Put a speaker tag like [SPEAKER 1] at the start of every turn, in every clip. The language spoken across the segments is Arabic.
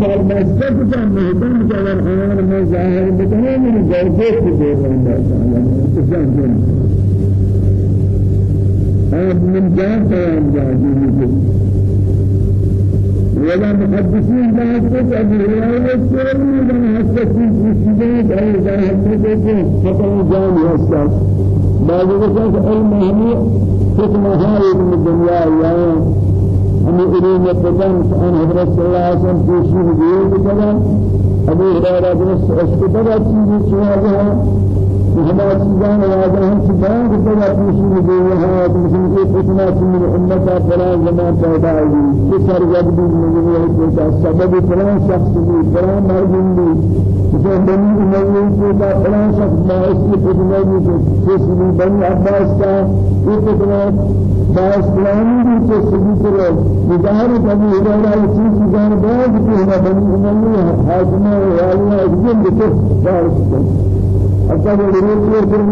[SPEAKER 1] سال مسجد کا مہمان کا آن میں ظاہر بکنے میں جوزے کو دے رہا ہے من جان قيام جاهزين ولا محدثين ذات أبو هريرة السوري من حساسين مسجدين أي ذاهب مدرسين فقط جان يساس بعد ذلك علم هني حكمة هاي من الدنيا يا ہمیں علم بدن ان حضرت صلی اللہ علیہ وسلم کی شروع بکنا ابو ہریرہ بن اسکتر چیزی چوہا ہے هذا سيدان وهذا هم سيدان كتلا تمشي بيها تمشي في فتنة من أمة فلان زمان پیدا ہوئی كسر جد بھی مجھے ہے سبب فلان شخص بھی فلان مرجن بھی جسے بني أمية كتا فلان شخص باعث کی فتنة بھی کس بھی بني عباس کا یہ فتنة باعث فلانی بھی کس بھی کرو نظاہر کبھی ہدایہ چیز جان بعد کہ بني أمية حاکمہ والله أجل کو باعث حتى يقول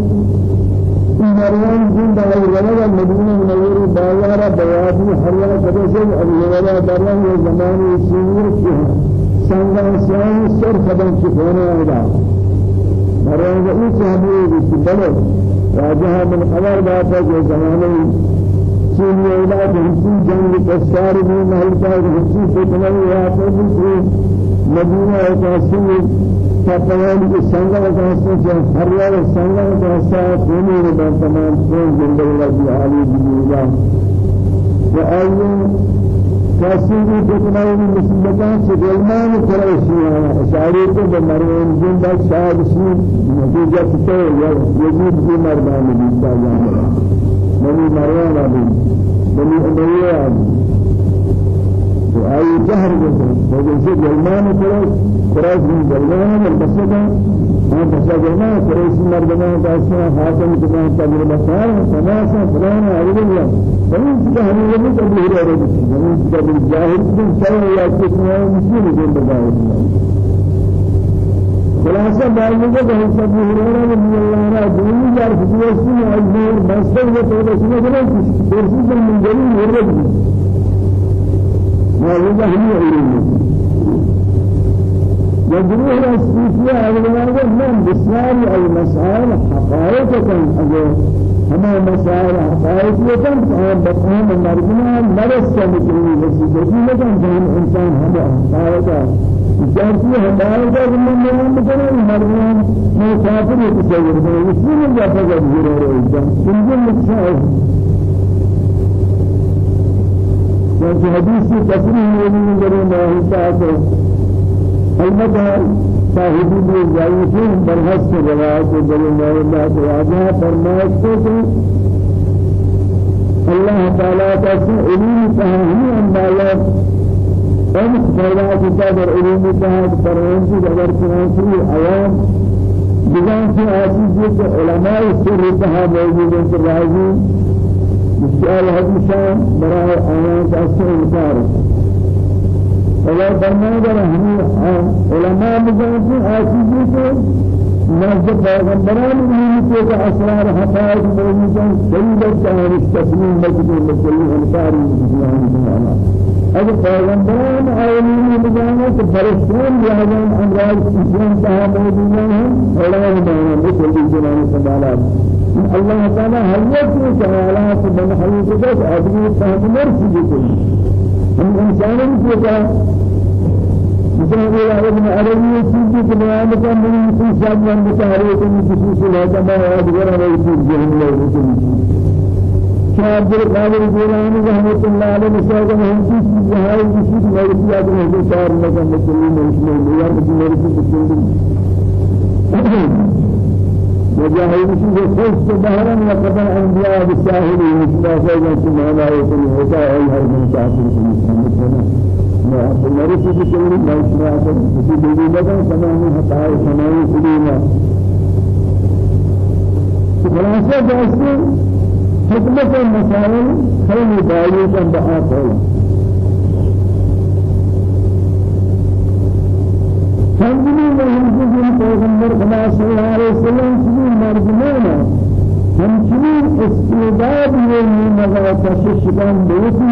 [SPEAKER 1] مريم جن دعوة ولا مدينة منورة بازار بيادي حريا كذا أبي ولا درهم زمان سير سنگان سيان سر خدم شفانا هذا مريم إيش هذي بسبلة راجها من خبر باتا جو زمانه سيني أولاد هنسي جنگ من مهلكا هنسي فتنة وياتي مدينة وكاسي فتوان کی واسطے جو ہر یار سنگا واسطہ کوئی نہیں تمام کون زندگی کی عالی دنیا و ایون کسی بھی کتنا بھی مصیبتان سے گلمان کرشی ہے اشاری کو بمرون زندہ شاہد شی نتیجہ تو یزید کی مردان بھی جانا وآي جهر جسد وجسد جلمان كراس كراس من جلمان البسطة ما بسا جلمان كراس مردمان كاسنا خاتم كمان تجربة سار سماسا فلانا أولياء فمن تجاه من تبيه رأيه فمن تجاه بالجاهل من سوى يا كسنا مسلم جل بجاهل خلاصة بعض جگہ سب ہریرہ رضی اللہ عنہ دینی جار فیوسی میں اجمیر مسجد میں تو رسول اللہ درسی من جلیل ورد موجودة هي علوم وجروه الصوفية أولاد من بسيار أي مسائل حقائق أجل هما مسائل حقائق فهم بقهم مرجنا مرس كمكري بسيطة لكن جان إنسان هما حقائق زمین میں مکنا مرنا میں کافر تصور ہے اس لیے جاتا ہے ضرور ہے جان مکسا وفي حديث تصريح غير ما هو البته صاحبی بھی ضعیفین برحس سے روایت جل اللہ تعالی فرمائش کو کہ اللہ تعالی کا علم فهمی اندازہ ان پیدا کتا در علم تحت پرونسی اگر کنانسی عوام بجان سے علماء سر تحت موجود مشكال حديثان براء آيان تأثير إنكار ولا فرمان در ہمیں علماء مجانتی آسیزی کو نزد پیغمبران نہیں کہ اسرار حقائق موجودن دلیل چاہر تسلیم مجدور مسلی انکاری سبحانہ اگر پیغمبران عالمین مجانے تو فرشتان جہاں امراض اسلام کہا موجودن ہیں علماء مجانے مسلی جلال سبحانہ الله تعالى هل تعالى من حقيقة أدري فهم مرسي هم إنسان كذا مثلا إلى ابن عربي سيدي كلام كان من إنسان من بتعريف من خصوص هذا ما هو أدري أنا يصير جهنم لا يصير شاب القادر الجيلاني رحمة الله عليه هم في جهاز بشيء ما يصير هذا هو شعر مثلا مسلم مسلم يا مسلم مسلم مجاهد شيء خص بهرا وقبل أنبياء بالساهل مستافى جنس ما يكون هذا أي هر من كافر ما بمرس بكل ما يسمع في دليل بدن سماه حتى سماه سليما خلاصة جالسة حكمة المسائل خير داعية بآخر سنجنی ہم کو پیغمبر خدا صلی اللہ علیہ وسلم کی مرجمانا همچنین استعداد یہ مگر کشش کن بیتی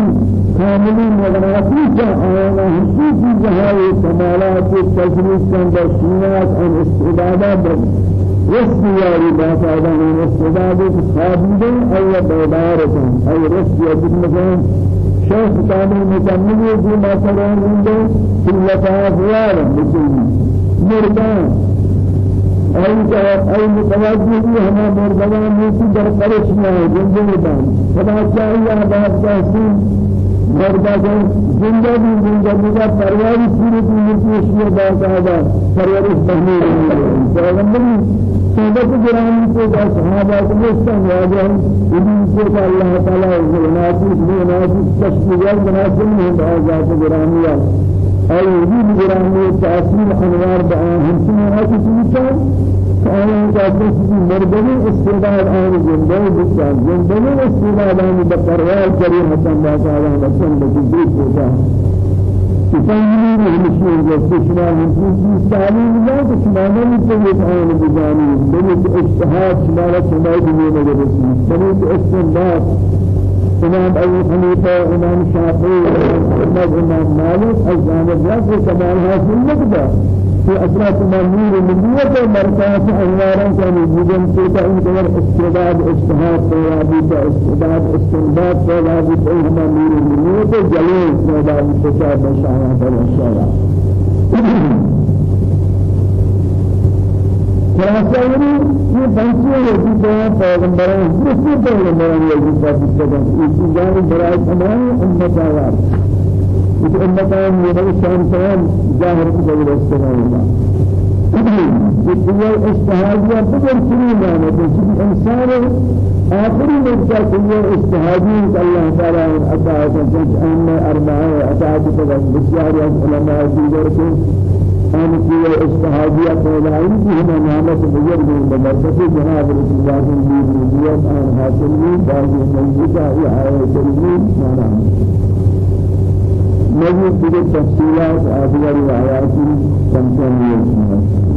[SPEAKER 1] کاملی مغراتی جا آنا حسیسی جہائی کمالات تجریز کن در سینات ان استعدادات رسل یاری بات آدم ان استعدادات خابیدن ای بیدارتن ای رسل یادت مکان شیخ کامل مکملی جو مثلا رنده سلطات یارم بسیاری مردان. أي متوجه هنا مرضان موسى در قرشنا جنجل دان فلا چاہیے بات جاسين مردان زندہ بھی زندگی کا پروار پوری پوری پیشی بات آدا پرورش بہنی پیغمبر صحبت گرامی کو کا صحابہ کو مستن واجہ ابن سے اللہ تعالی ناصر ناصر تشکیل مناسب ہے ذات گرامی أي وجود جرامي تأثير أنوار بآن همسنا هاتي فأنا كاتب في مردني استعداد آن جنبه بسان جنبه استعداد آن بقرار كريم حسن الله تعالى حسن بجديد بسا جسد شما همسين سالي الله كشما نمي تجد آن بجاني بنيت اجتهاد شما لشما دنيا مجرسي بنيت استنباط امام ابو حنیفہ امام احمد امام مالک از جانب رب کمال حاصل نکدا في أسرات منور النبوة مركز أنوارا كان يجيبون كيف إنكار استعداد اجتهاد توابي استعداد استنباط توابي تهم منور النبوة جليل توابي تشاب شاعر الشارع خلاصہ یہ یہ بنسی ہے کہ جو پیغمبر ہے جس سے پیغمبر ہے یہ بات کرتا ہے اس جان برائے تمام امت آواز اس امت ہے میرے شان تمام ظاہر کی ضرورت استعمال ہوگا یہ دنیا استہادیہ بدل شروع ہے کہ انسان آخری مرتبہ دنیا استہادی اللہ تعالی عطا ہے کہ ان اربعہ عطا ہے بسیار علماء دیگر کو ان کی اجتهادیہ پیدائش کی ہم نعمت بزرگ ببرکت جناب رسول اللہ صلی اللہ علیہ وسلم آن حاصل میں بعض موجودہ یہ آیت کریمہ مانا مزید دیگر تفصیلات آدھگر آیاتی سمجھنے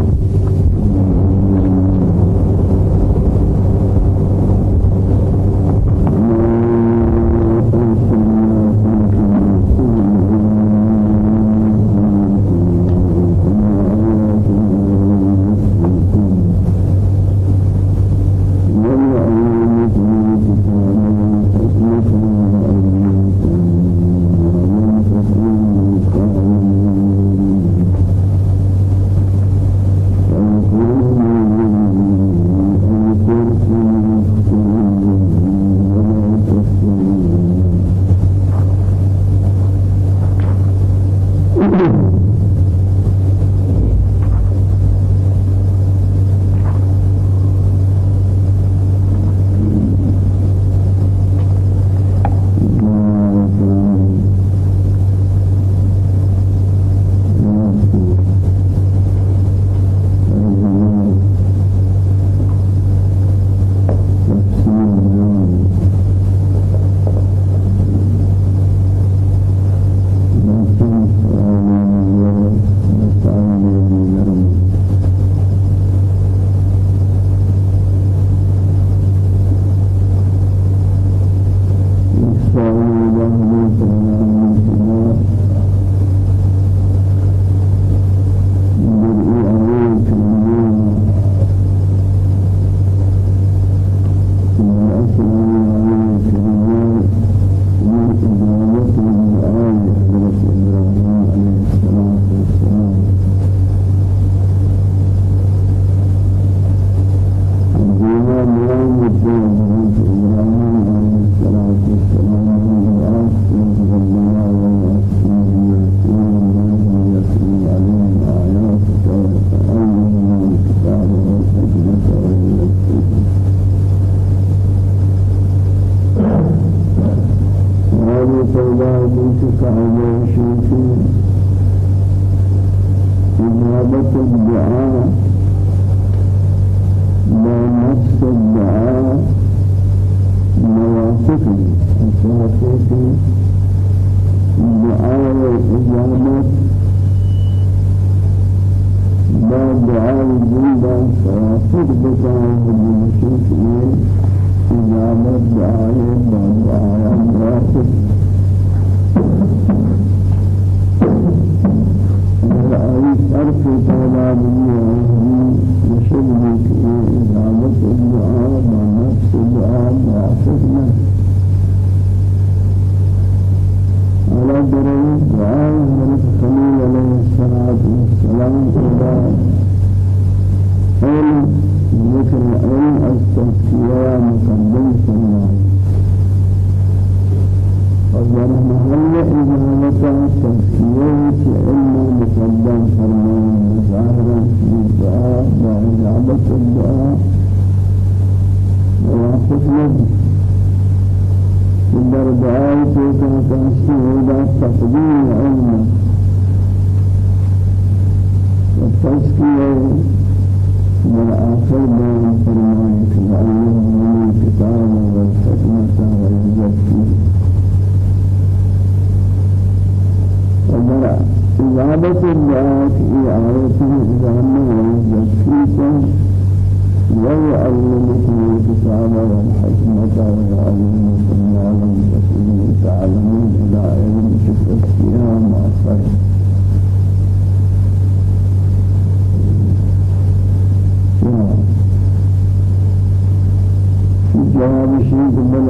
[SPEAKER 1] پیدا بود سعی شوقی إجابة الدعاء ما نفس الدعاء موافق موافق الدعاء والإجابة ما دعاء الجنة فوافق بكاء المشركين إجابة دعاء ما دعاء موافق ذكر العلم التزكية مقدم فرمان وذر محل إجابة التزكية علم مقدم فرمان مظاهرا في الدعاء وإجابة الدعاء. موافق نبي در دعاء تلك تنسيه تقديم علم. والتزكية من آخر بيان فرمائك وعلمهم الكتاب والحكمة والزكي ومرأ. إجابة الدعاء في آية إجابة والزكية ويعلمكم الكتاب والحكمة ويعلمكم ما لم تكونوا تعلمون إلى علم التزكية ما صحيح جواب شيء بل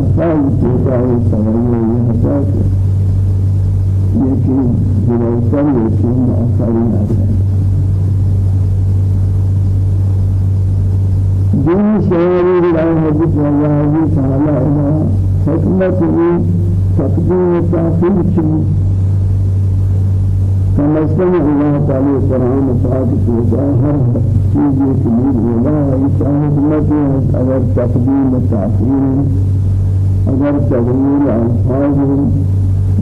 [SPEAKER 1] فقط ألفاظ تدعي تغير يهتاك يكي جلوسر يكي مؤخرين أكثر دين سياري الله حديث الله تعالى إلى حكمة تقديم التأخير فمثل الله تعالى القرآن پاک کو ہر چیز کی اللہ چاہت مت اگر تقدیم تاخیر اگر تغییر الفاظ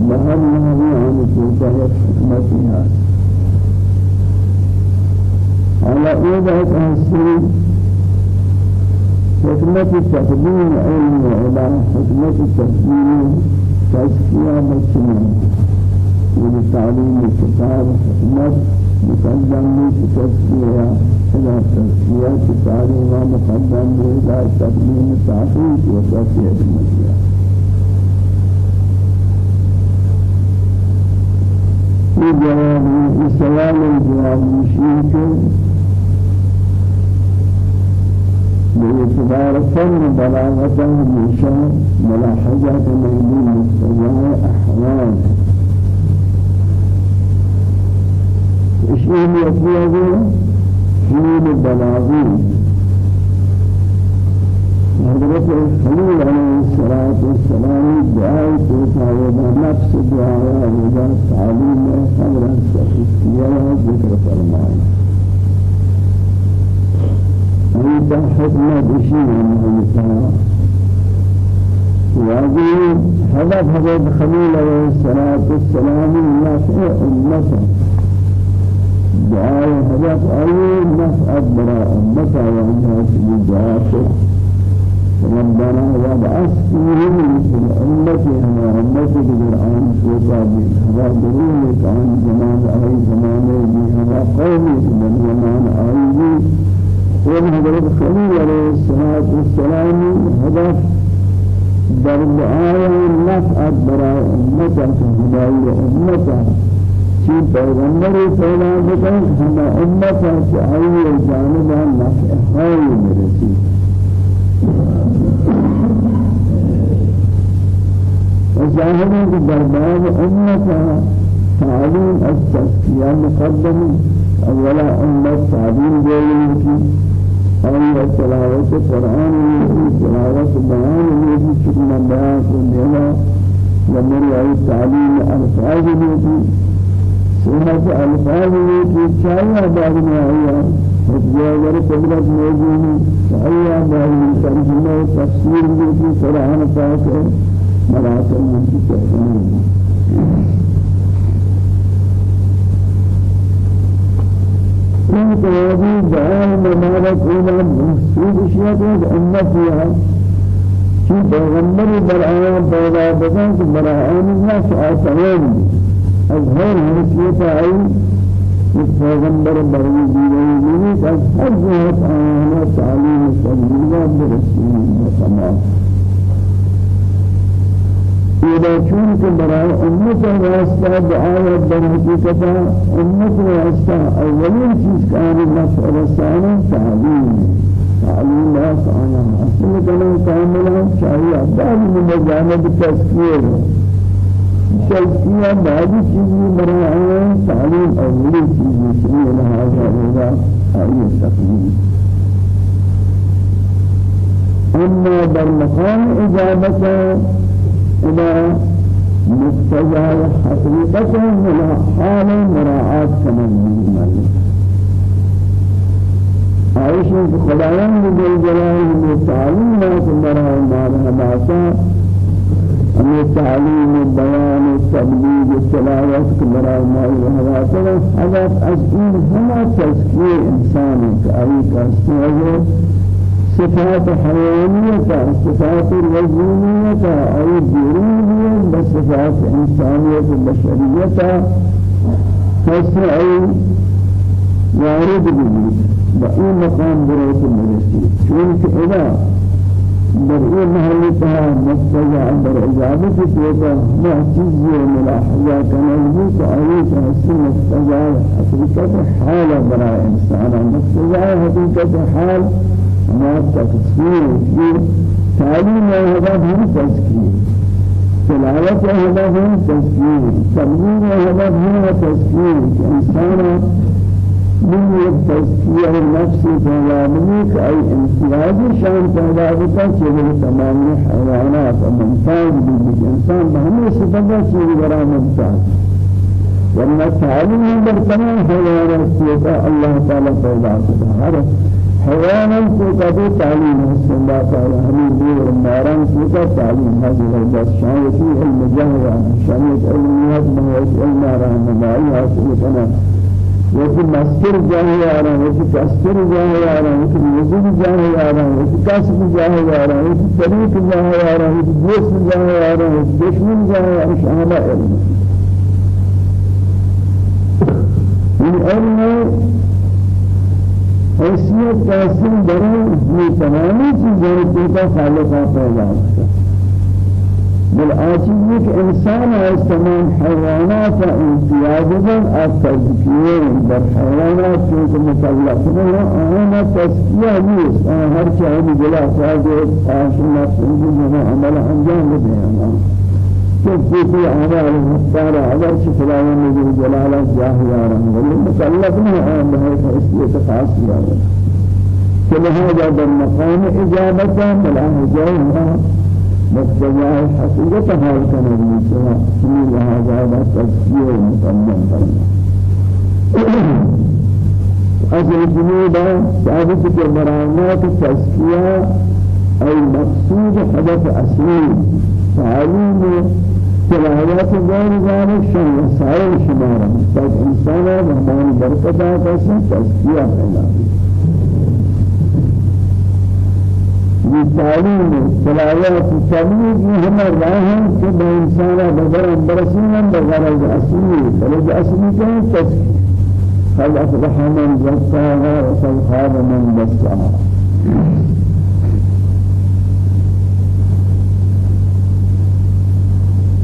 [SPEAKER 1] محل نہیں عن توجه حکمتها على إذا تحصيل حكمة تقديم علم على حكمة تقديم تزكية مجتمعية من تعليم الكتاب حكمت مقدم تزكية إلى تزكية تعليم مقدم إلى تقديم التعقيد وتزكية المسيح في جواب السلام الجواب مشيك باعتبار فن بلاغة من ملاحظة مهدي مستوى أحوال اشياء يقول حين بلاغي حضرت خليل عليه الصلاة والسلام دعاء توتا ودا نفس تعليم ذكر فرمان بشيء من خليل عليه الصلاة والسلام أمته دعاء هدف أي نفع براء متى وأنها في دعاء ربنا وابعث فيهم مثل أمتهم وأمتك بالآن سوطا بها دليلك عن زمان أي زمان بها قومك من زمان أي وحضرت خليل عليه الصلاة والسلام هدف درب آية نفعت براء أمتك هداية أمتك شي پیغمبر پیدا بکن ہم امتا کہ آئیے جانبا نفع ہائی مرسی وظاهرا دربار أمة تعليم التزكية مقدم۔ أولا أمة تعليم جايين أي تلاوة القرآن يجي تلاوة بيان يجي شكل بيان كلها ومر أي تعليم ألفاظ يجي سنة ألفاظ يجي شايع بعد ما هي وجاء قدرت موجود شايع بعد من ترجمة تفسير يجي قرآن فاتح مراتب من تكفين من توابي دعاء مبارك إلى مسجد شيئا أمتها في پیغمبر برآیان پیدا بدن کہ برآیان الناس آسمان أظهر آئی اس پیغمبر بری دیوئی کہ ہر جہت آیانا تعلیم مسلمان إذا كنت براء أمة واسطة دعاء در حقيقة أمة واسطة أولين چیز كان نفع تعليم تعليم رسانا أصل كلام كاملا شاهي أبدال من جانب التذكير تذكير بعض چیزی براء تعليم أولين چیزی سنين هذا هذا أي تقليد أما در إجابته إلى مقتضى حقيقة من حال مراعاة كمان من عائشة خدایان جل جلاله تعلیم ناس برای مالها ہمیں بیان تبلیغ تلاوت برای مالها باسا حضرت از این همه تزکیه انسان که ای کسی صفات حيوانية صفات الوزنية أي ديرية بصفات إنسانية البشرية أي وارد به بأي مقام بريت المرسي چونك إذا محلی تها مستجع ما چیزی ملاحظہ کنگی کہ آیت حسی مستجع حقیقت حال برای انسان مستجع حقیقت حال ما تكسير في تعليم هذا هم تذكير تلاوة هذا هم تذكير تبليغ هذا هم تذكير إنسان من التزكية النفس پیدا بنی کہ ای امتیاز شان پیدا بتا چیزیں تمام حیوانات ممتاز بھی انسان بہمی صفات چیز برا ممتاز ورنہ تعلیم در تمام حیوانات چیزیں اللہ تعالی پیدا کرتا ہر حيوانا كتاب تعليم الله تعالى همين دور ماران كتاب تعليم هذه البس شايتي المجاهرة شايت علميات ما هو علم رحم الله حاصل كنا وفي مستر جاهي على وفي كسر جاهي على وفي مزيد جاهي على وفي كسر جاهي على وفي طريق جاهي على وفي دوست جاهي على وفي دشمن جاهي على شامل علم. من علم حیثیت تحصیل برای یہ تمامی چیزیں کا خالقہ پیدا ہوتا بل کہ انسان از تمام حیوانات امتیاز بن از تذکیه در حیوانات چونکہ مطلق بنا آنا تذکیه نیست. آن هر سازے آشن نفس عمل انجام بدے كيف أعمال المختار أعمال شفلاء من جلالة جاهية رحمه مكلف من عام بهذه حسية خاصة كلهذا بالمقام إجابة ملاه جاهية مقتضى حقيقة هذا كان المسلم من هذا تزكية مقدم أصل الجنوب ثابت كبرانات التزكية أي مقصود هدف أصلي تعليم تلاوات غير ذلك شان وسائل شمارا تاك إنسان رحمان بركتا كسن تزكية پیدا تعلیم صلاحات تبلیغ ہم راہ ہیں کہ بے انسان بدر برسنا بغرض اصلی غرض اصلی ہے تذکیر قد أفلح من زكاها خاب من دساها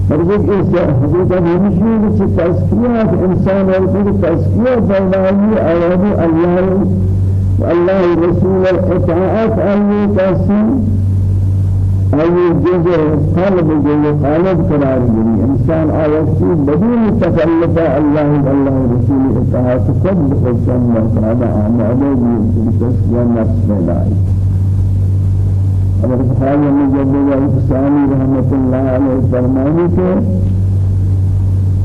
[SPEAKER 1] فرجك إيسا حقيقة همشي بچه تذكية إنسان والقود تذكية فالله أيضا الله الله رسول الإطاعات أي تسين أي جزء قلب جزء قلب قرار دي إنسان آياتي بدون تكلف الله الله رسول إطاعت قد الله تعالى آماده بتسكية نفس أبو بخاري من جبل الإسلامي رحمة الله عليه فرمانه کے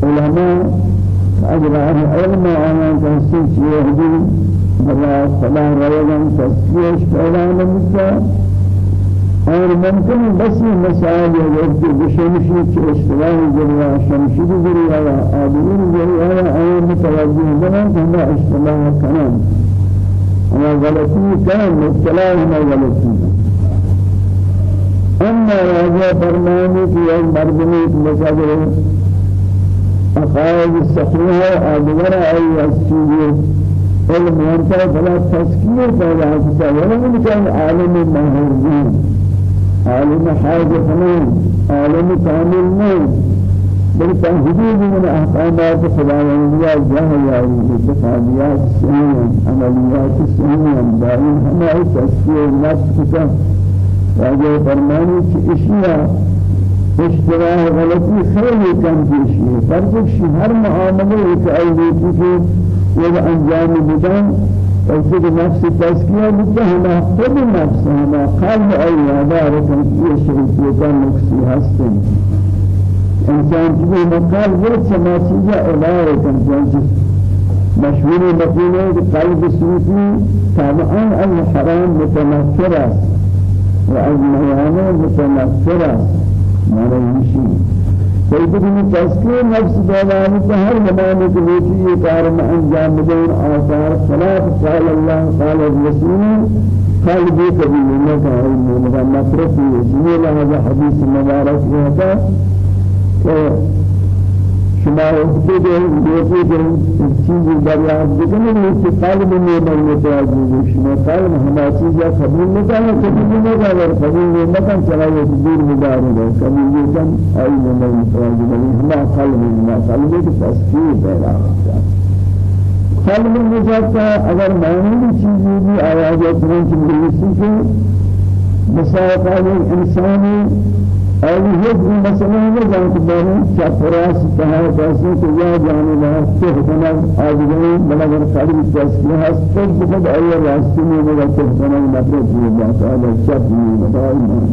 [SPEAKER 1] علماء أجراه علم آيان تحسين شيء بلا صلاة رجلا تسكيش فلا نمسا اور ممکن بس مسائل یہ وقت بشمشی کے اشتراح ذریعہ شمشی ذریعہ یا آدمین ذریعہ آیا متوجہ بنا کہ ہمیں اشتراح کنن ہمیں غلطی کنن مبتلا ہمیں غلطی اما راجع فرمانی کی ایک مردمی مسئلہ عقائد الصحيحة آدمنا أي أسجيه علم ينتهي فلا تذكير فلا تسأل ولم يكن عالم مهرزين عالم حاجة من عالم كامل من بل تهديد من أحكامات خداوندية جاهية اتفاقيات سنية عمليات سنية دائم هما تسكير نفس كتا واجه فرماني كي اشياء اشتراح غلطی خیلی کم پیشی فرض شی هر معامله که و انجام بدن وجد نفس تزكية بتهما خود نفس هما قلب أي عبارة في شريكية نفسي هستن. إنسان جبه مقال ورد سما چیزا عبارة كان مشهور مقولة قلب سوفي طبعا الحرام متنفر وأجمعانه متنفر ما نمشي سيدنا تذكير نفس هر زمانے کے لیے یہ کار میں انجام دین آثار خلاف قال الله قال الرسول قال بھی کبھی نہ کہا ہے۔ مطلب یہ لہذا حدیث مبارک ہے کہ شما که دیگه که چیزی دریافت بکنید نیست قلب نیمان متوجه شما قلب همه چیزا قبول نکنه قبول نکنه قبول نکنه چرا یه دور مداره قبول نکنه آئی نیمان متوجه بکنید همه قلب نیمان قلبی که تسکیر پیدا قلب نجات اگر معمولی چیزی بھی آواز اپنے کی ملسی کے مسائل انسانی اور یہ مسئلہ ہے جان کے بارے چپراس تہا جیسے کہ یہ جانے لگا کہ ہمارا آدمی بلغر قادر تسکیہ ہے خود بخود آیا راستے میں لگا کہ ہمارا مطلب یہ بات ہے چپ نہیں بتائی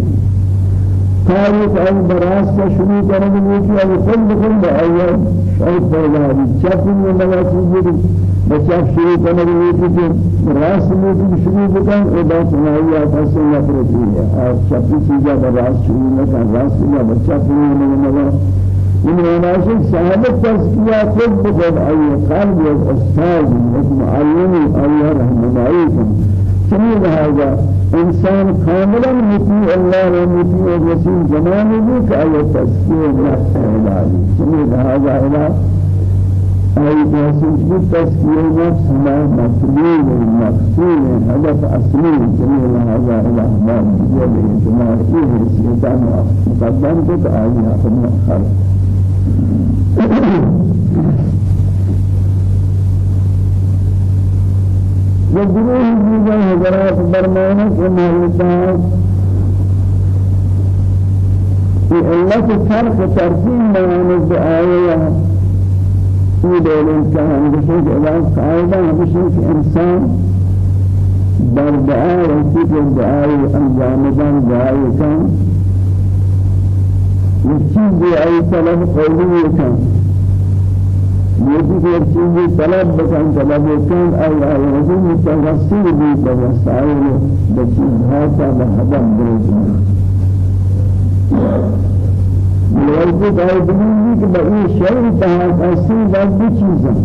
[SPEAKER 1] تاریخ اور براس کا شروع کرنے کے لیے کہ خود بخود آیا شاید پیدا چپ نہیں لگا بچاب شروع کرنے کے لیے کہ راس بھی شروع بکن اور بات سنائی آپ سے نفرتی ہے اور چپی چیزیں پر راس شروع نہ کر راس میں بچہ پوری نہیں مگر ان مناسب صحابت تزکیہ خود بجد آئی قلب و استاد و معلمی آئی رحمنائی کن چنی لہذا انسان کاملا مطیع اللہ و مطیع رسول زمانی بھی کہ آئی تزکیہ نفس الہی چنی لہذا الہ أي جاسوس بالتزكية نفس ما مطلوب مقصود هدف أصلي جميع هذا الأخبار بجواب اجتماع إيه الشيطان مقدم كت آية خلق وجروه جيجا حضرات برمانك ومهلتان في علة فرق ترتيب بيان الدعاية كان همیشه که اعلان قاعدة همیشه که انسان در دعا رسید دعای انجام دن دعای کن یک چیزی ای طلب کن. یکی که چیزی طلب بکن طلب کن ای ای رسول متوسل بی به وسائل به چیزها تا به هدف برسند لوجه قائدین کہ بئی شیء تحت اصل بعض چیزاں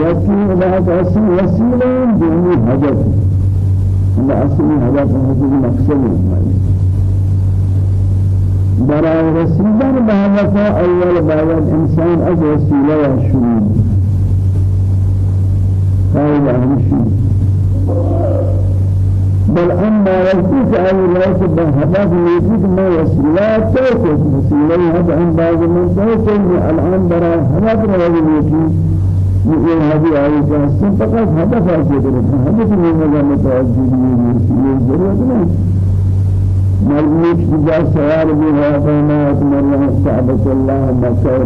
[SPEAKER 1] یکی بعض اصل وسیلہ دینی حاجت. هذا أصلي هذا هذا مقصد برای رسیدن به هدف اول باید انسان از وسیله شروع. قائل همشی بل ای رأس به هدف نیتی که ما وسیله تو که وسیله هدف انداز من تو که الآن برای هدف روی نیتی یہ هذه آية جاسم. فقط هدف درد هدف من مجال متوجه یہ ضرورت ملوك بجا سوال بها فما أتمنى صعبة الله مكر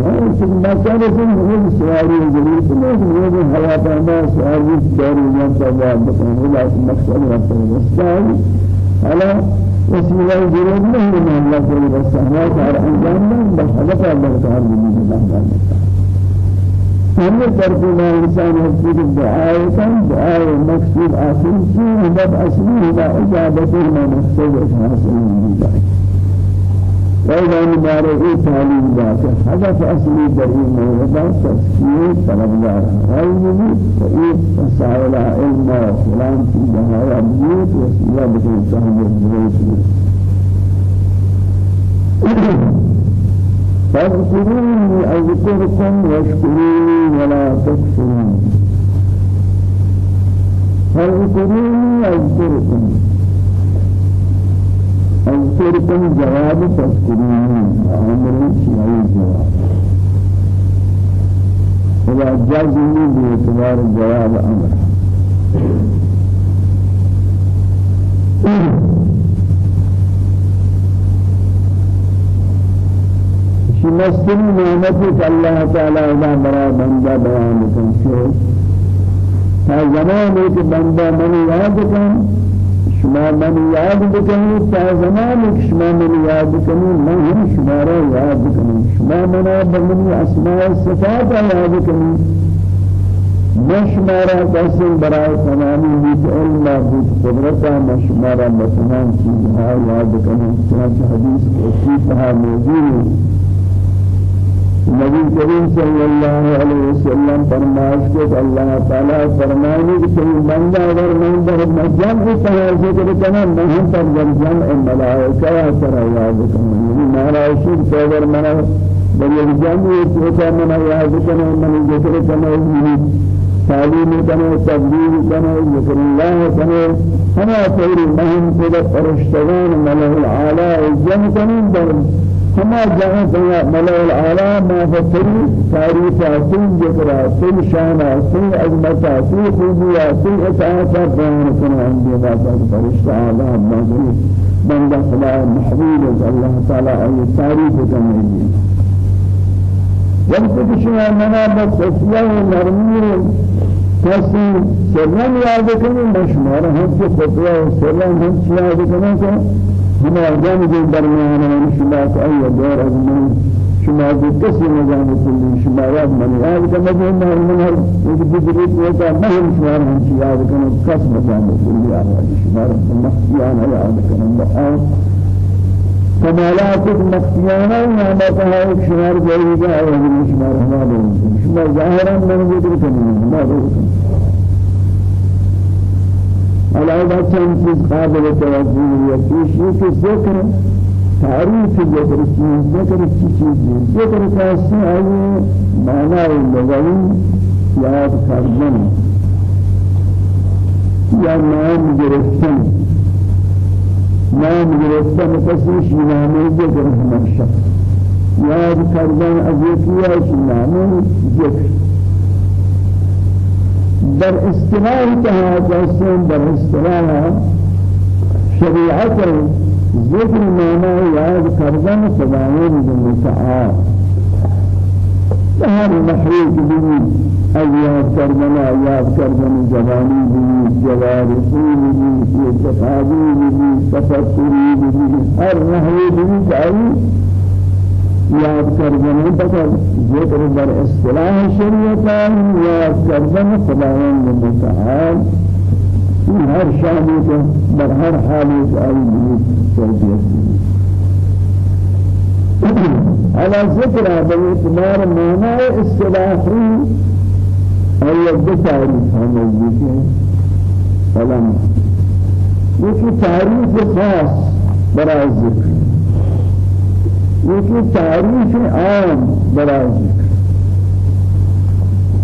[SPEAKER 1] مكر سن هو سوال جليل سنة هو حياة ما سوال دار من سوال بكون ولا مكسر ولا سوال على وسيلة جليل من الله جل وعلا على أنجام بس هذا الله تعالى من الله ہمیں ترجمہ انسان حقیق دعائے کن دعائے مقصود آخر کی مدد اصلی ہدا اجابت ما مقصود حاصل نہیں جائے وإذا مبارك تعليم ذاك هدف أصلي دري موضع تسكير طلبدار غيره وإيه وسائل علم وفلان في بهايا بيوت وسيلة بكل سهم البيوت فاذكروني أذكركم واشكروني ولا تكفرون. فاذكروني أذكركم. أذكركم جواب تذكروني أمر شيء جواب. إذا جازني باعتبار جواب أمر. مستری نعمتی کہ اللہ تعالی اذا برا کن شو. تا زمان ایک بندہ من یاد کن شما من یاد بکنی تا زمان ایک شما من یاد کنی من هم شما را یاد کنی شما منا بمنی اسماء صفات یاد کنی مشمارا قسم برای تمامی بیت علم بیت قدرتا مشمارا بتمام چیزها یاد کنی چنانچہ حدیث کو سیفها موجود نبی کریم صلی اللہ علیہ وسلم فرمائش کہ اللہ تعالی فرمائے کہ کوئی بندہ اگر میں در مجمع کو ذکر کرنا میں پر جمع ملائکہ ترى یاد کرنا مارا شیر تو اگر میں بل جمع تو میں یاد کرنا میں ذکر کرنا تعلیم کرنا تبلیغ کرنا ذکر اللہ کرنا ہمیں خیر مہم کو فرشتگان ملائکہ اعلی جمع کرنا كما جاء في ملأ العالم ما فتري تاريخ سن ذكر سن شان سن عظمت سن خوبيا سن اطاعت بيان كنا عند ذات فرشتہ اعلی ما بندہ خدا محبوب الله تعالى اي تاريخ كما وقت كشوا منا بس اسيا نرمي کسی سرم یاد کنی مشمار هم که فتوه سرم هم یاد کنی ہم اعظم کے درمیان میں شما ای دور از من شما کسی نظام کلی شما یاد من یاد مجھے میں من ہر ایک بجری کو کا مہم شما ہم یاد کرنا کس نظام کلی آواز شما مخفیان یاد کرنا کمالات مخفیانہ نعمت ایک شمار جائے گا اور شمار ہمارے شما ظاہرا من کرنا ہمارے على هذا كان چیز قابل توجه يكيش في ذكر تعريف ذكر ذكر چیز ذكر کاسی آئی معنی لغوی یاد کردن. یا نام گرفتن. نام گرفتن کسیش نامی ذکر شخص یاد کردن از یکی نام ذکر. در اصطلاح تهاجسون در اصطلاح شریعت ذکر معنی یاد کردن خداوند متعال هر محریک بھی ایاد کردن ایاد کردن زبانی بھی جوارحی بھی اعتقادی بھی تفکری بھی ہر محریک بھی چاہیے یاد کردن بکر ذکر بر اصطلاح شریعت یاد کردن خداوند متعال. این هر شانی که در هر حالی که آئی بود تربیت على ذكر هذا اعتبار معنى اصطلاحي الدفاع هم الذكر فلما يكي تعريف خاص برای ذکر. يكي تعريف عام برای ذکر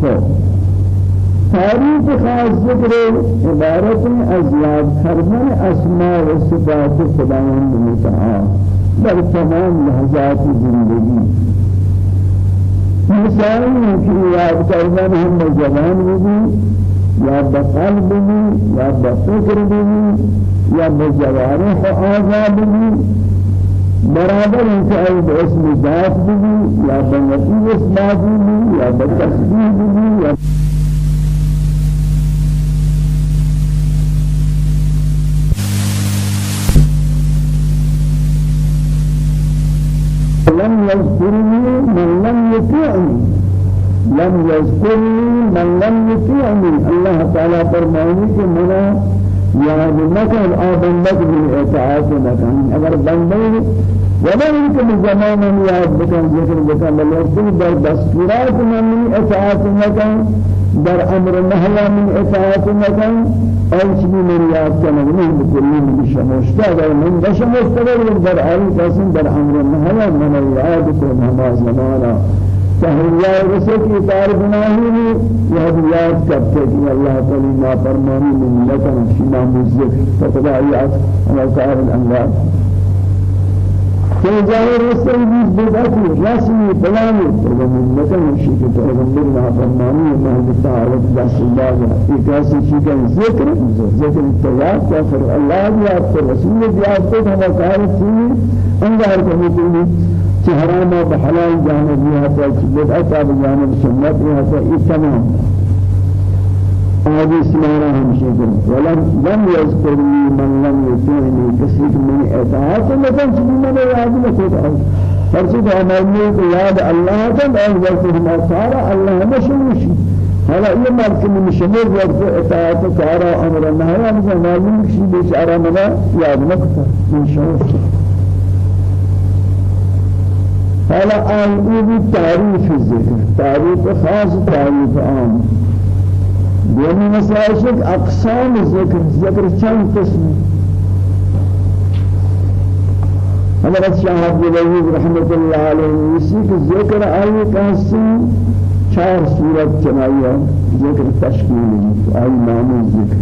[SPEAKER 1] تو تعريف خاص ذكر عبارة أزياد فرمان أسماء وصفات خداوند متعال در تمام لحظات زندگی. مثال کی یاد کردن ہم زبان بھی یا بقلب بھی یا بفکر بھی یا بجوارح آزاد بھی برابر انسان باسم ذات بھی یا بنفی اسباب بھی یا بتسبیح بھی یا لم يذكرني من لم يطيعني لم يذكرني من لم يطيعني الله تعالى فرمائے کہ منا یاد نکن آدم بک بالإطاعت نکن أگر بندے ولا يمكن زمان ياد بكن ذكر بكن بل يكون در دستورات من اطاعت نکن در أمر نهلا من اطاعت نکن. أي شيء من ياد كان من بكل من شمشتا در من بشمشتا در آل قسم در أمر نهلا من ياد كن هما زمانا تهريا رسك إطار بناهي يهد ياد كبتك الله تعالى ما فرماني من لكن شما مزك فتبعيات على كار الأنوار فجاه رسول بیس بداتی رسمی بلانی تو مملکت نشی که پیغمبر نافرمانی محمد تعارف دست الله ایک ایسی کا ذکر ذکر اتباع یا پھر اللہ بھی آپ کو رسول بھی آپ کو ہم کار چیز انگار کہ حرام و حلال جانب یہ ہے کہ جانب سنت یہ ہے یہ تمام. هذه سمارة هم شيء ولم لم يذكرني من لم يطيعني كسيك من إطاعت لكن شيء من يعد لكذا فرشد أمامي ياد الله كان أنزل في المسارة الله مشوشي هذا إيه مالك من شمول وقت إطاعت كارا أمر النهي أمر معلوم شيء بيش أرى منا ياد نكتر من شوش هذا آن تعريف الذكر تعريف خاص تعريف عام دومی مسائل اقسام ذکر ذکر چند قسم. حضرت شاہ عبدالعزیز رحمت اللہ علیہ اسی کے ذکر آئی کہسی چار صورت چنائی ذکر تشکیل آئی نام ذکر.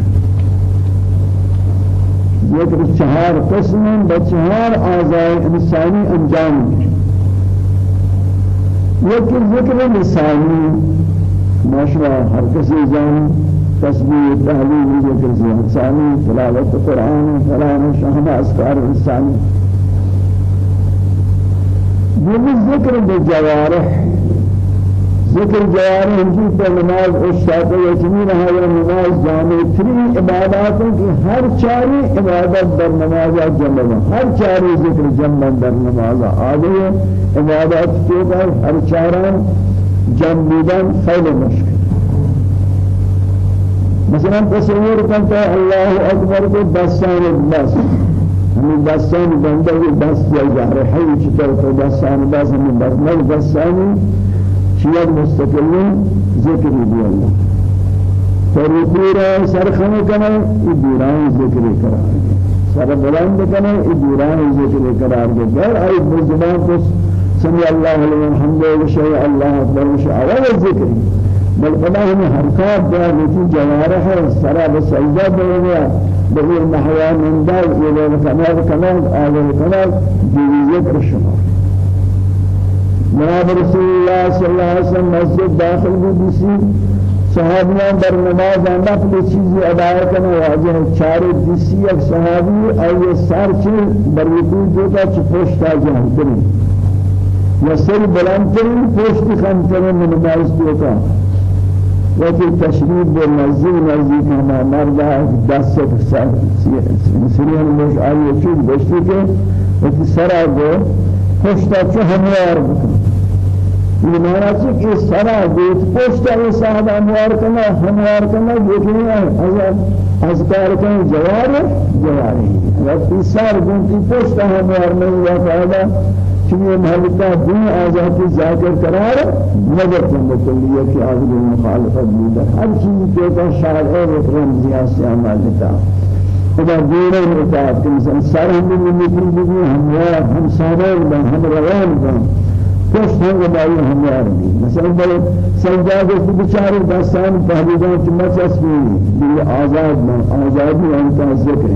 [SPEAKER 1] ذکر چہار قسم بچہار آزائے انسانی انجام. یکی ذکر لسانی ماشوا هر کسی جان تسبیح تحلیل ذکر انسانی تلاوت قرآن فلان شهد اسکار انسانی یہ ذکر بجوارح ذکر جوارح ہم پر نماز اشتاق یقین ہے یہ نماز جامع تری عباداتوں کی ہر چاری عبادت در نماز جمع ہر چاری ذکر جمع در نماز آگے عبادات کے ہر چاران جمع بودن خیلی مشکل۔ مثلا تصور کنتا الله اکبر کو دستان بس ہمیں دستان بندہ کو دست یا جہر ہے چطور کو دستان بس ہمیں بس نہیں شیعت مستقل ذکر دی اللہ تو پورا سرخم کنا یہ دوران ذکر قرار سر بلند کنا یہ دوران ذکر قرار دے غیر آئی زبان کو سمع الله لمن حمده وشيء الله أكبر وشيء أول الذكر بل خدا ہمیں حرکات دیا نتی جوارح ہے سرا بسجدہ بولیا بغیر محیا من دل یہ کمال کمال آل کمال دیوی ذکر شما. جناب رسول الله صلی اللہ علیہ وسلم مسجد داخل بھی بسی صحابیان در نماز نفل چیزی ادا کرنے واجہ چار دیسی ایک صحابی اور یہ سر چھ بریکو جو کا چپوشتا جہاں کریں۔ یا سر بلندترین پشت خمترین من نماز دوکا وقتی تشریف به نزدیک نزدیک همه مرد دست سریان مش آیه چون بشتی که وقتی سر آگو پشتا چه هموار بکن۔ چی کہ سرا گوت پوشتا یہ صاحب اموار کنا ہموار کنا دیکھنے از اذکار کن جوار جوار وقتی سر گوتی پوشتا ہموار نہیں ہوا فائدہ چنین محلتا دین آزادی ذاکر قرار نظر کن بکلیہ کی آزاد مخالفت بودا ہر چیز کے کا شاعر اور رمزی آسی عمالتا خدا دیره اطاعت مثلا سر هم میکنی بگی هموار هم سامان با هم روان با پشت هم گدایی هموار بی مثلا بله سجاد است بیچاره دستان پهلیدان که مچسبی دیگه آزاد ما آزادی انتا ذکر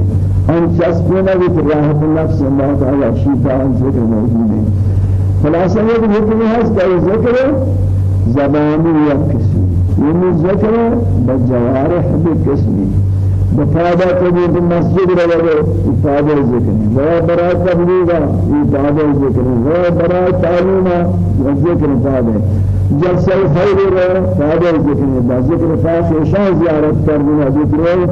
[SPEAKER 1] آن چسبی نبی که راحت نفس اللہ تعالی شیفا ان ذکر موجود ہے خلاصہ یہ حکم ہے کہ ذکر زبانی یا یہ بجوارح بکسبی بفادة تبيد المسجد رجل إفادة ذكر لا براء تبليغا إفادة ذكر لا براء تعليما ذكر إفادة جلسة الخير إفادة ذكر ذكر فاخشان زيارة كرنا ذكر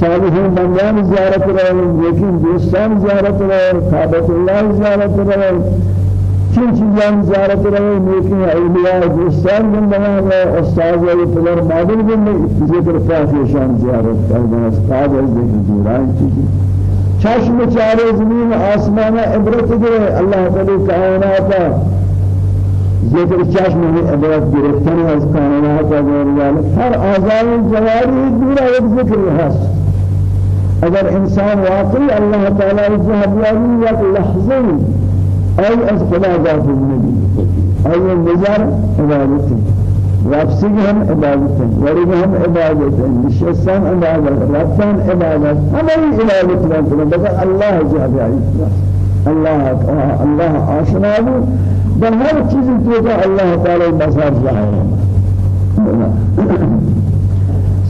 [SPEAKER 1] صالحين بندان زيارة رأي لكن دوستان زيارة رأي كعبة الله زيارة رأي چین چیزان زیارت رہے نیکی اولیاء دوستان بندگان و استاد و پدر مادر بند ذکر فاحشان زیارت کردن استاد از ذکر دوران چیزی. چشم چارے زمین آسمان عبرت دے اللہ تعالی کائنات ذکر چشم میں عبرت گرفتن از کائنات اور ہر اعضاء جواری دورا ایک ذکر ہے اگر انسان واقعی اللہ تعالی جہاد یابی یک لحظه أي از خدا ذات النبي. أي النظر عبادته رفسي هم عبادته ورد هم عبادته نشستان عبادت. رفتان عبادت همه عبادت رفتان بقى الله جل الله الله آشنا بو بل هر چیز تو الله تعالى بصر ظاهر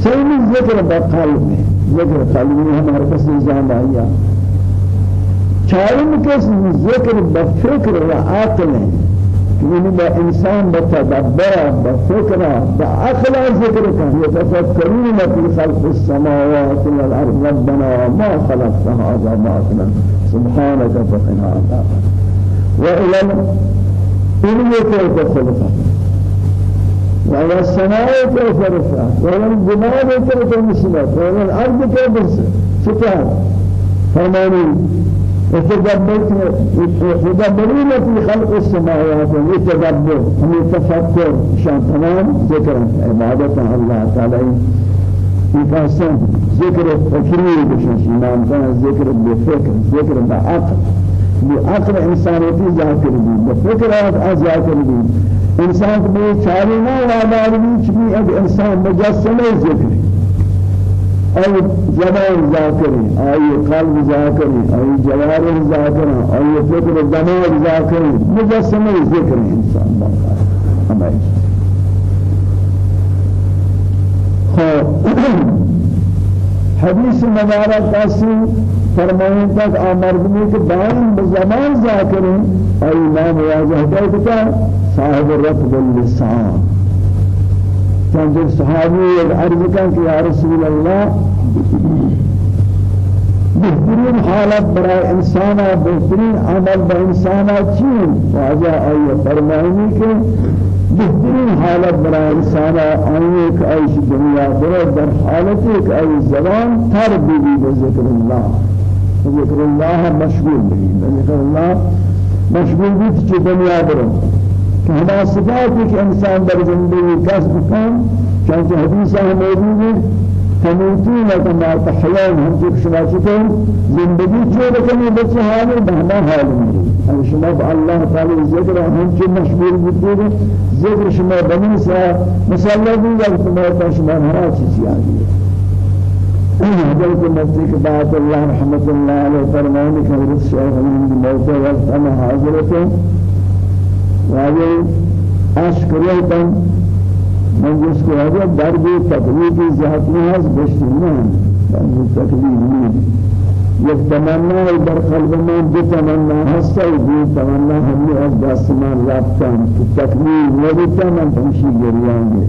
[SPEAKER 1] سيد الذكر بقلب ذكر قلبي. هم هر کس نظام آیا چارم کس ذکر بفکر و عقل. یعنی با انسان بتدبر بفکر بعقل ذکر کن. یتفکرون فی خلق السماوات والارض. ربنا ما خلقت هذا باطلا. سبحانك فقنا عذاب. والى العلم كيف خلقت. وعلى السماء كيف رفعت وعلى الجبال كيف نصبت وعلى الأرض كيف ستات فرماني يتدبرون في خلق السماوات يتدبر هم يتفكر شان تمام؟ ذكر عبادة الله تعالى. يفاسن ذكر فكري بشان إمام كان. ذكر بفكر. ذكر بعقل. بعقل إنسانيتي ذاكر بي. بفكر ذاكر بي. إنسان بي. چارنا وادار بي. اك إنسان مجسمة ذكر. أي زمان ذاكري أي قلب ذاكري أي جوارح ذاكري أي فكر زمان ذاكري مجسمة ذكر إنسان بقى حدیث مبارک قاسم فرمائیں تک آمردنی کے دائم بزمان ذاکریں أي نام واجہ کہتا صاحب الرتب اللسان۔ كان جب صحابي العرض كان يا رسول الله. بهترین حالت برای انسان بهترین عمل به انسان چین واجه آیه فرمانی که بهترین حالت برای انسان آیه که آیش دنیا در حالتی که ای زبان تر بیدی به ذکر الله. ذکر الله مشغول به ذکر الله مشغول بیدی که دنیا برای صفات ایک انسان در زندگی کسب کن چانچہ حدیثہ موجود ہے تموتون كما تحيون هم جب شما چکن زندگی چور کنی بچه حالی؟ بهما حال میری اگر شما الله تعالی ذکر هم چه مشغول بودید؟ ذکر شما بنی سا مسلم یا شما شما هر چیزی آدی حضرت مفتی بعد اللہ رحمت اللہ علیہ فرمانے کہ حضرت شیخ علی وقت ہم حاضرت وهذه أشكريتا من جس کو هذا درد تقليد ذات ناس بشتمان درد تقليد من يتمنى در قلب من بتمنى هسه بتمنى هم از دست من رفتن. تقليد نبتا من تمشي جريان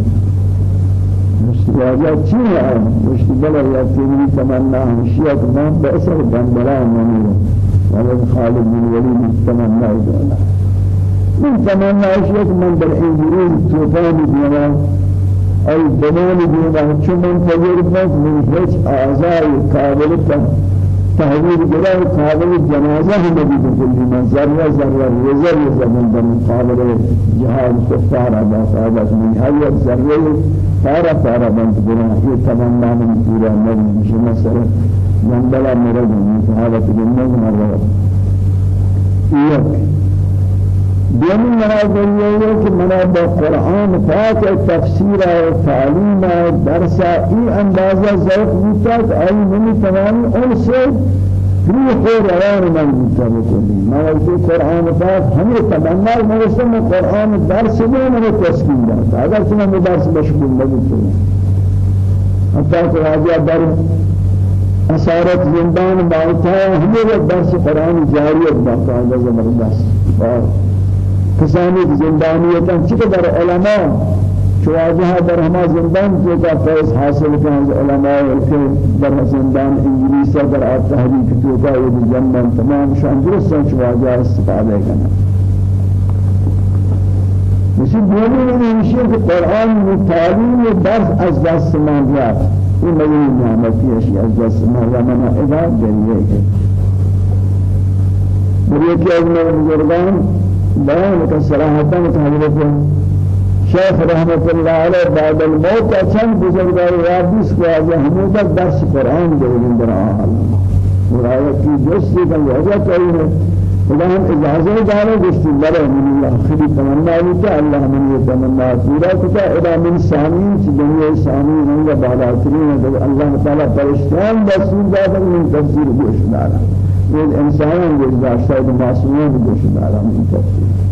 [SPEAKER 1] مشتواجا چی ہے مشتبلا یا تیری تمنا ہمشیہ کہ میں بأسر بندران ونیر ولد خالد بن ولید تمنا دولا من تمنا اشياء من در انجيل توفان دينا أي بنان دينا چون من تجربه من هيك اعضاء قابلتا تحویل جلال قابل جنازه هم نبی بکلی من ذره ذره رزر زمین در مقابل جهاد کفار با صحابت من یک ذره پارا پارا بند بنا. یہ تمنا من پورا نبی مشنا سر من بلا مرد من صحابت جنگ مرد یک دومی مناظریه ہے کہ منا با قرآن پاک تفسیر و تعلیم و درس ای اندازہ ذوق بوتا کہ آئی منی تمامی ان سے روح و روان من بوتا بکلی موضوع قرآن پاک ہمیں تمنا موسم میں قرآن درس میں میں تسکین داتا اگر تمہیں میں درس مشغول نبوتا حتی کہ راجع در اسارت زندان باوتا ہمیں درس قرآن جاریت باقا زبردست کسانی زندانیتا چکہ در علماء چواجہ در ہما زندان کے کا فیض حاصل کرنے علماء کے در زندان انگلیس در آپ تحریک تو کا یہ جنبان تمام شان درست چواجہ استفادہ کرنا اسی دومی میں ہمشہ کہ قرآن میں تعلیم و درس از دست من رفت این مدنی نعمتی اشی از دست من و من ادا جریه ہے بر یکی از بزرگان بیان کا صراحتاً حضرت شیخ رحمت اللہ علیہ بعد الموت اچھن بزرگار وابس کو تک درس قرآن دے گئے در آحال مرایت کی جستی کا وجہ کئی ہے. خدا ہم اجازہ لرے من اللہ خلی تمنا ہوتا اللہ من یہ تمنا پورا کتا ادا من سامین چی دنیا سامین ہوں گا بالاترین اللہ تعالیٰ پرشتان بسیر داتا من تفسیر گوش دارا. یہ انسان جو داشتا ہے معصوم جو شمارا من تفسیر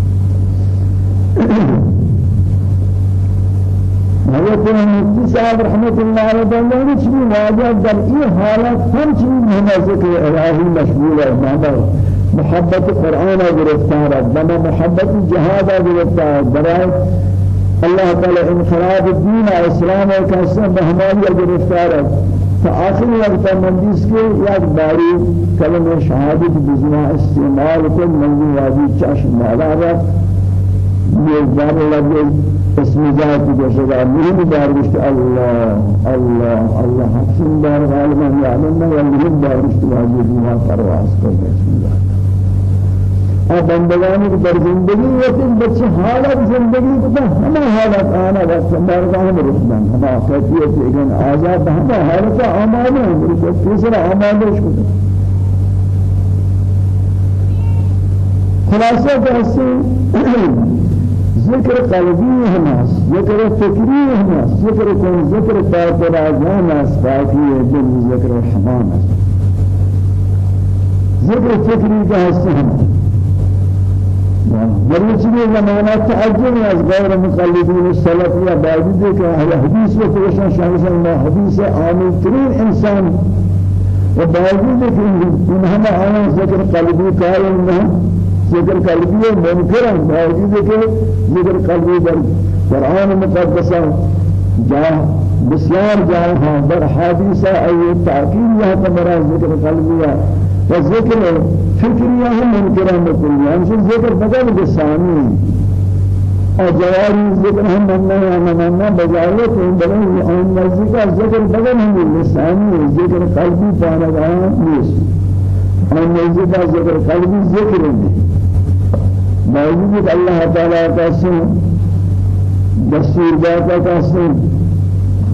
[SPEAKER 1] حضرت مفتی صاحب رحمت اللہ علیہ وسلم نے چلی واجہ در یہ حالت چیز میں ذکر الہی مشغول مانا محبت قرآن گرفتار ہے بنا محبت جہاد گرفتار برائے اللہ تعالی انقلاب الدین اسلام کا سب ہماری گرفتار ہے فآخر وقت مندیس کے یک باری کلمہ شہادت بزنا استعمال کل منزل وادی چشم مالا رفت. یہ جار لگے اسم ذات جشدا مهم بار گشت اللہ اللہ اللہ حسن بار غالبا یعلم والمهم بار گشت واجی دیما پرواز کر بسم اللہ اور بندگانی کی در زندگی ہوتی بچے حالت زندگی کو ہمیں حالت آنا وقت مردان میں رسدن ہما کیفیت لیکن آزاد ہما حالت آمادہ ہے میری کو تیسرا آمادہ کو خلاصہ کیسے ذکر قلبی ہماس ذکر فکری ہماس ذکر کن ذکر فاتر آزان اسفاقی دل ذکر حمان ذکر فکری کا حصہ ہماس چیزی زمانہ تعجب از غیر مقلدین السلف یا باوجود کہ اہل حدیث و فرشان حدیث عامل ترین انسان. و باوجود کہ انہم آیان ذکر قلبی قائل نہیں ذکر قلبی منکر ہیں باوجود کہ ذکر قلبی در قرآن مقدسہ جا بسیار جائے ہیں در حادثہ ای تأکید یہاں کا مرا ذکر قلبی ہے وذكر فكرية هم منكران بكل يعني ذكر بدل بسامي. أجواري ذكر هم منا منا بجالة هم بدل هم ذكر ذكر بدل هم بسامي. ذكر قلبي فارغ نيس هم ذكر ذكر قلبي ذكر موجود الله تعالى قاسم دستور داتا قاسم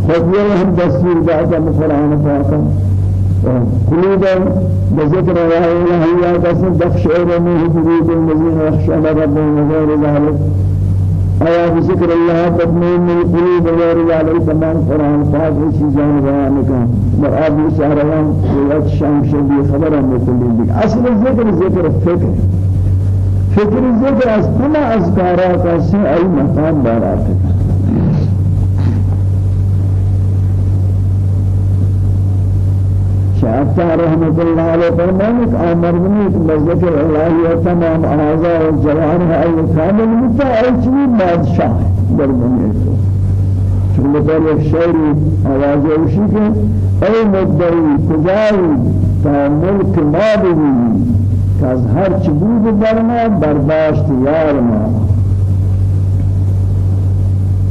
[SPEAKER 1] خود هم دستور داتا مقرآن فاقا قلوبا بذكر إله إلا قسم تخشعر منه جلود الذين يخشون ربهم وغير ذلك. آیا بذكر الله تطمئن القلوب وغير ذلك تمام قرآن پاک اسی جان بیان کا اور آپ اس حرام روایت شام شبی خبر ہم کو دی اصل ذکر ذکر فکر. فکر ذکر از تمام اذکارات سے ای مقام بارات. شاعتا رحمت الله عليه فرمانك آمر منك مذكر الله تمام أعضاء والجوارح أي كامل متى أي شيء بادشاہ در دنیا تو چون بطور ایک شعری آواز اوشی کے اے مدعی کجائی تا ملک ما بگوی که از هر چی بود برداشت یار ما.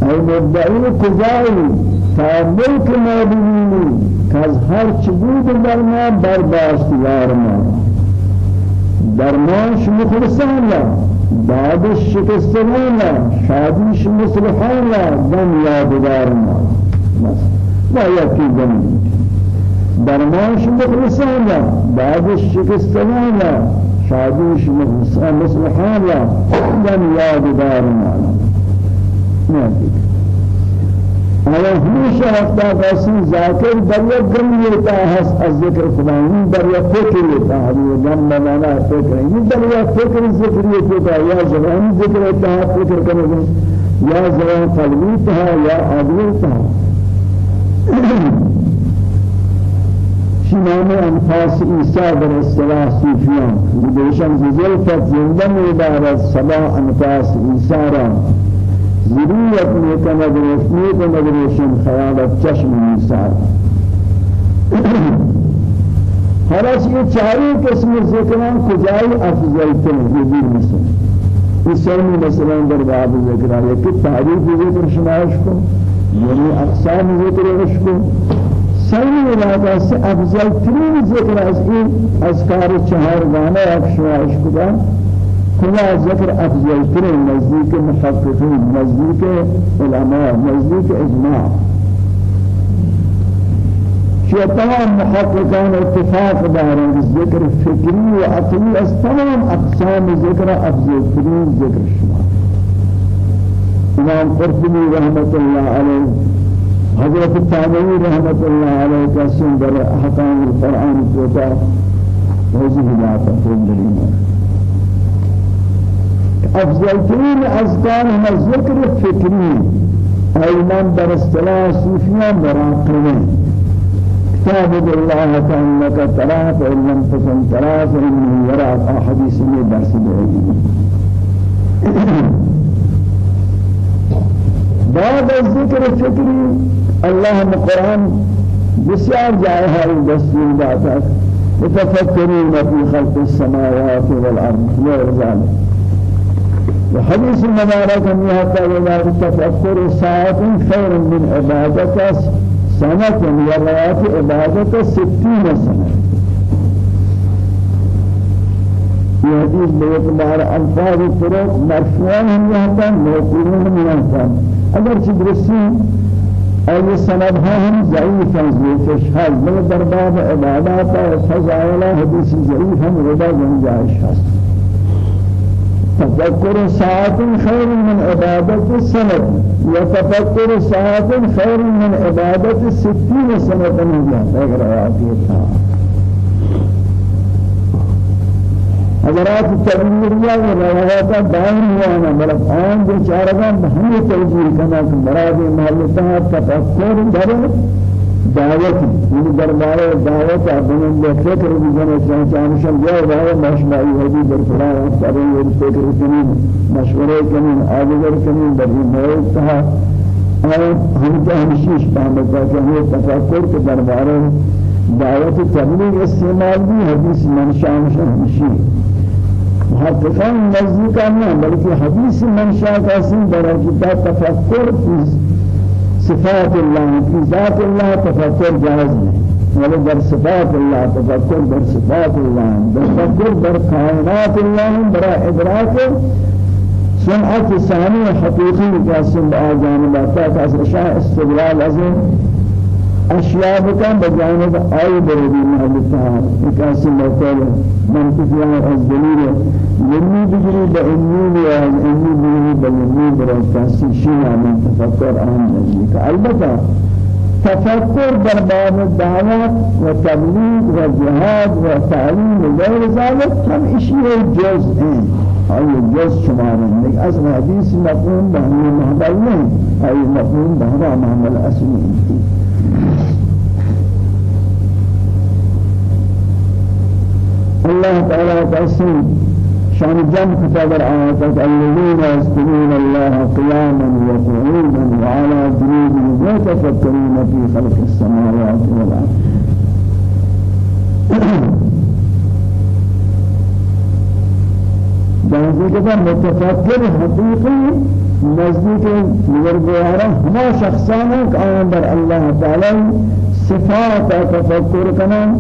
[SPEAKER 1] ای مدعی کجائی تا ملک ما ببینی که از هر چی بود در ما برداشت یار ما. در ماش مخلصان بعدش شکستگان شادیش مصلحان دم یادگار ما. ما یکی دم درمانش مخلصان بعدش شکستگان شادیش مصلحان دم یادگار ما. نه. آیا ہمیشہ وقتا قاسم ذاکر دریا گم لیتا ہے از ذکر خدایی دریا فکر لیتا ہے یہ گم بنانا فکر ہے۔ یہ دریا فکر ذکر لیتا ہے۔ یا زبان ذکر لیتا ہے فکر کرنے یا زبان قلبی تھا یا عادی تھا شنام انفاس عیسیٰ در اصطلاح صوفیان بدیشن زلفت زندہ میں دارت سبا انفاس عیسیٰ را میں کا مدرسنی کا مدرسن خیالت چشم انسان. ہر اس یہ چاری قسم ذکران کجائی افضل تر مثلا؟ اس سرمی مثلا در باب ذکر ہے کہ تعریف ذکر شمائش کو یعنی اقسام ذکر کو سرمی علاقہ سے افضل ترین ذکر از این اذکار چهار گانے اک کو كلا ذكر أفضل ترين نزدیک محققين نزدیک علماء نزدیک إجماع. شيء تمام محققان اتفاق دارن ذكر فكري وعقلي از تمام أقسام ذكر أفضل ترين ذكر شما. إمام قرطبي رحمة الله عليه حضرت التابعي رحمة الله عليه قسم در أحكام القرآن الكتاب وهذه لا تقول دليل افضل ترین اذکار ہم ذکر فکری. ایمان در اصطلاح صوفیان مراقبه. كتاب الله كأنك تراه فإن لم تكن تراه فإنه يراك حديث من درس بعد الذكر الفكري الله القرآن بسيار جائها الدستور بعدك يتفكرون في خلق السماوات والأرض. غير ذلك وحديث المبارك أن يهتا ولا تفكر ساعة خير من عبادة سنة وروايات عبادة ستين سنة. في حديث بيتبار ألفاظ الطرق مرفوعان هم يهتا موقوعون هم يهتا اگر چدرسي أي سندها هم ضعيفا زيفش هل من درباب عبادات حديث ضعيف هم غدا جنجائش هست تفكر ساعة خير من عبادة السنة وتفكر ساعة خير من عبادة الستين سنة من آياتي حضرات التبليغ يا روایات دائم ہوا بلکہ آن بیچارگان بہمی تلجیر کنا کہ مراد محلتها تفکر در دعوت من دربار دعوت ابن الفكر بجنة جانشان جاء دعوة مشمعي هذه دربار أفضل الفكر كمين مشورة كمين آدگر كمين دربي موت تها هم جهنشيش فهمتا كهو تفكر كدربار دعوت تبلیغ استعمال بھی حدیث منشاء مشي محققان نزدیک نہیں بلکہ حدیث منشاء کا سن درجہ تفکر في صفات الله في ذات الله تفكر جائز ولا در صفات الله تفكر در صفات الله تفكر در كائنات الله برا إدراك سمعة ثانية حقيقي كاسم بآجانب تاك أشياء استدلال أزم أشياء بكم بجانب أي بردي محلتها كاسم بقول منطقيا الدليل يمي بجري بإني وإني بجري بإني برا كاسم شيئا من تفكر أهم ذلك البته تفكر درباب الدعوات وتبليغ وجهاد وتعليم وغير ذلك كم اشياء جزء أي جزء شمارا لك أصل حديث مفهوم محبل نہیں. أي مفهوم بهنا محمل أسمي الله تعالى تأسين شأن جمع كتاب الآيات الذين يذكرون الله قياما وقعودا وعلى جنوبهم ويتفكرون في خلق السماوات والأرض. که متفکر حقیقی نزدیک بزرگوارا ہما شخصانا کہ آن بر اللہ تعالی صفات تفکر کنن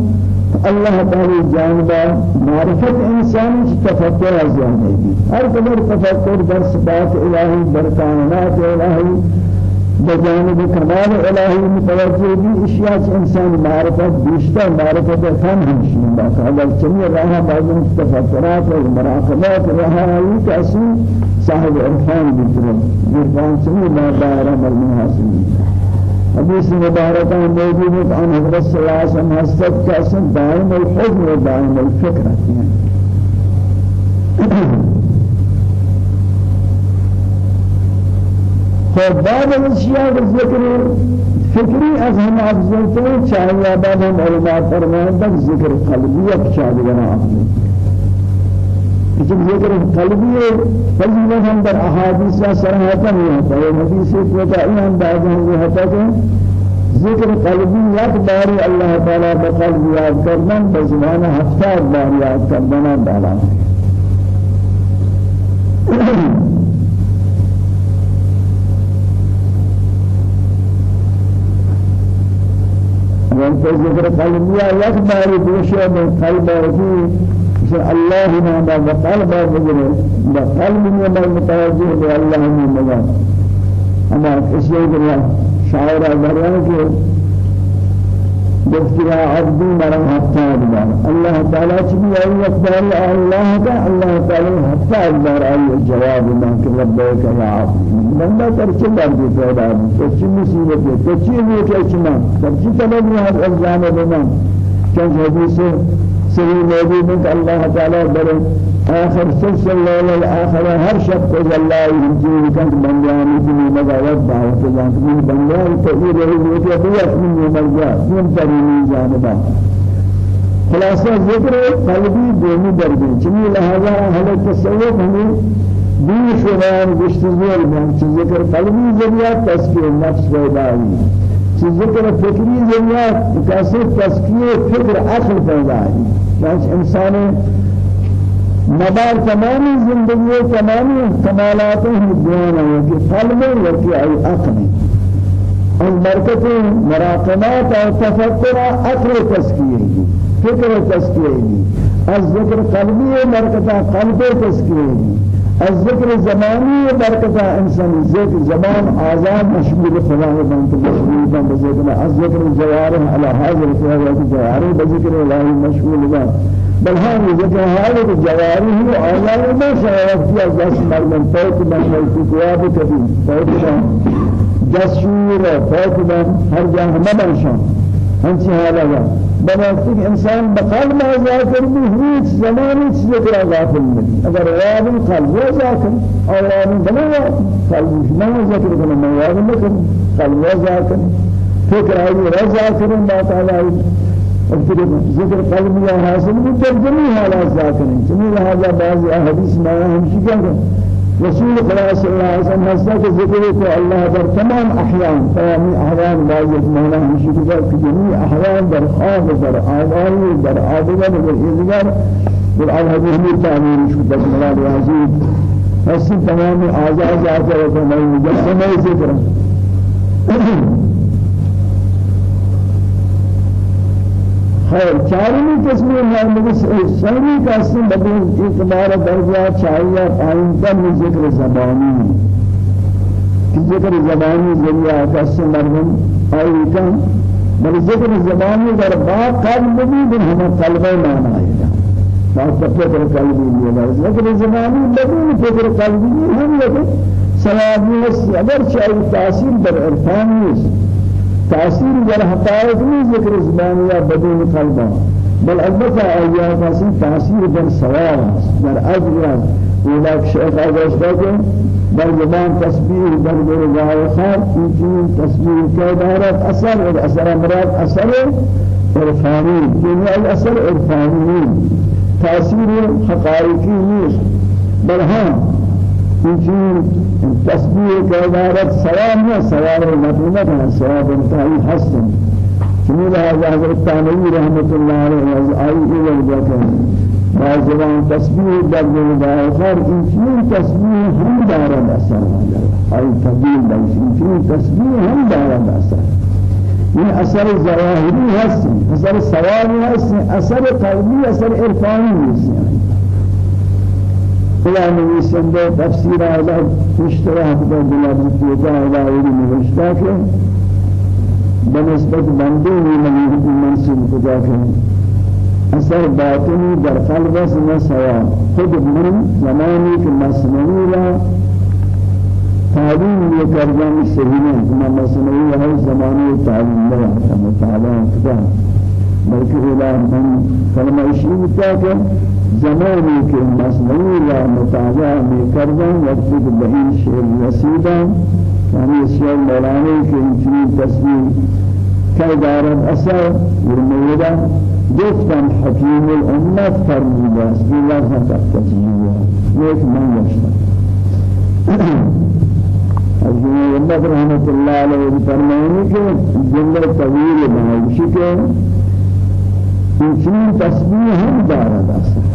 [SPEAKER 1] الله تعالى جانبا معرفة إنسان تفكر أزيانه هر قدر تفكر در صفات إلهي در كائنات إلهي بجانب كمال إلهي متوجه بي إشياء إنسان معرفة؟ بيشتر معرفة فهم همشين باك هذا الجميع رها بعض التفكرات والمراقبات رها يكأسي صاحب عرفان بالجرم عرفان سمي ما دائرة ملمحاسين حدیث مبارکہ موجود عن حضرت صلی اللہ علیہ وسلم حسد کا اسم دائم الحزن و دائم الفکر ہیں فبعد الاشياء الذكر فكري از هم افضل تو چاہیے بعد ہم علماء فرمائیں تک ذکر قلبی اب چاہیے بنا لیکن ذکر قلبی فضیلت ہم در احادیث صراحتا نہیں ہوتا ہے حدیث کو تا این انداز ہے ہوتا کہ ذکر قلبی یک باری اللہ تعالی بقلب یاد کرنا بزمان ہفتہ بار یاد کرنا بالا وانت ذكر قلبي یک باری دوشے میں قلب الله ما بقلب بجري بقلب ما متوجه بالله من مجال. أما كشيء الله شاعر أبرار کے بذكر عبدي مرم حتى أدبار الله تعالى شبه أي أكبر الله کا الله تعالى حتى أدبار أي الجواب ما ربك يا عبدي من لا ترچه درد پیدا ترچه مصیبت ترچه نیک اچما ترچه طلب هذا الجانب من كان حديث سری موجود اللہ تعالی در آخر سلسلہ الآخر ہر شب کو اللہ يجيب كان بندیان کی مدعوت دعوت جان من رہی ہے کہ ابھی اپنی مرجع من ترینی جانبا خلاصہ ذکر قلبی دینی درجے چنی لہذا اہل تصوف ہمیں دین شران گشتزور میں ذکر قلبی ذریعہ تسکیہ نفس ہوئی۔ ذکر فکری ذریعہ کیسے تزکیہ فکر عقل پیدا ہے۔ چنانچہ انسان مدار تمامی زندگی تمامی کمالات ہیں بیان ہے کہ قلب ہے کہ عقل از برکت مراقبات اور تفکر عقل تزکیہ فکر تزکیہ از ذکر قلبی برکت قلب الذكر زماني بركة إنسان ذكر زمان آزاد مشمول خدا بنت مشمول بنت ذكر الذكر الجوارح على هذا الفعل الجوارح بذكر الله مشمول بنت بل هذا ذكر هذا الجوارح آزاد ما شاء في أجاس مرمن فوت من الكتاب كبير فوت من جسور فوت من هر ما منشان هنچی حالا بناسك إنسان بقلب ما ذاكر به هيك زمان هيك ذكر غافل منه أجر واب قلب ذاكر أو واب بلا قلب ما كنا ما واب لكن قلب ذاكر فكر هاي ذاكر ما تعالى ذكر قلب يا حاصل جميع حالات ذاكر جميع هذا بعض أحاديث ما هم شيء رسول الله صلى الله عليه وسلم نزدك ذكره الله در تمام أحيان تمام أحيان بعض المعنى مشي كذا جميع أحيان در خاف در آبان در آبان در إذجار در هذه التعبير شو تجمل العزيز هسي تمام أعزاء ذاته وتمام مجسمة ذكره خیر چارمی قسم مرمز سنی قسم بدون اعتبار درجہ چاہیے آئندہ میں ذکر زبانی کہ ذکر زبانی ذریعہ قسم مرمز آئیتا بل ذکر زبانی در باق قلب بھی بن ہمیں قلب مانا آئے گا باق فکر قلبی لیے ذکر زبانی بدون فکر قلبی ہم سوابی ہے اگر چاہیے تاثیر در عرفان نہیں تأثير در حقائق نہیں ذکر زبانیہ بدون قلبا بل البتہ آیات اسی تأثیر در سوال در اجر ولك شیخ آگوشتا کہ در زبان تسبیح در کے دارت اثر اور اثر مراد اثر عرفانی. یعنی ای اثر عرفانی. تأثیر حقائقی نیست. بل ہاں چیز تسبیح کے عبارت ثواب ہے ثواب مطلوبہ ہے ثواب انتہائی حسن چنین هذا حضرت تانوی رحمت اللہ علیہ آئی ایوہ جاتا ہے بعضان تسبیح در جلد آخر این تسبیح هم دارد اثر ای تبدیل بیش این تسبیح هم دارد اثر این اثر ظواهری هست اثر سواری هست اثر قلبی اثر عرفانی نیست. خدا نویسنده تفسیر آداب اشتراح در دلال کیتا آدابی نوشتا که بنسبت بندونی منصوب کجا که اثر باطنی در قلب است نه سوا. خود من زمانی که مصنوعی را تعلیم یہ کردن صحیح ہے کہ مصنوعی ہے زمانی تعلیم ہے مطالعہ کیا بلکہ من کلمہ اشیاء کیا کہ زمانی کے مصنوعی را مطالعہ میں کردن وقت بہین شعر رسیدہ یعنی شعر مولانا کے انچنی تصویر كي دارت أثر والمولى گفتم حكيم الأمة فرموده بسم الله فقط تجيبه ليك من يشتر حكيم الأمة رحمة الله عليه فرمانه جملة طويلة بنائشی کہ انسان تسبیح هم دارد اثر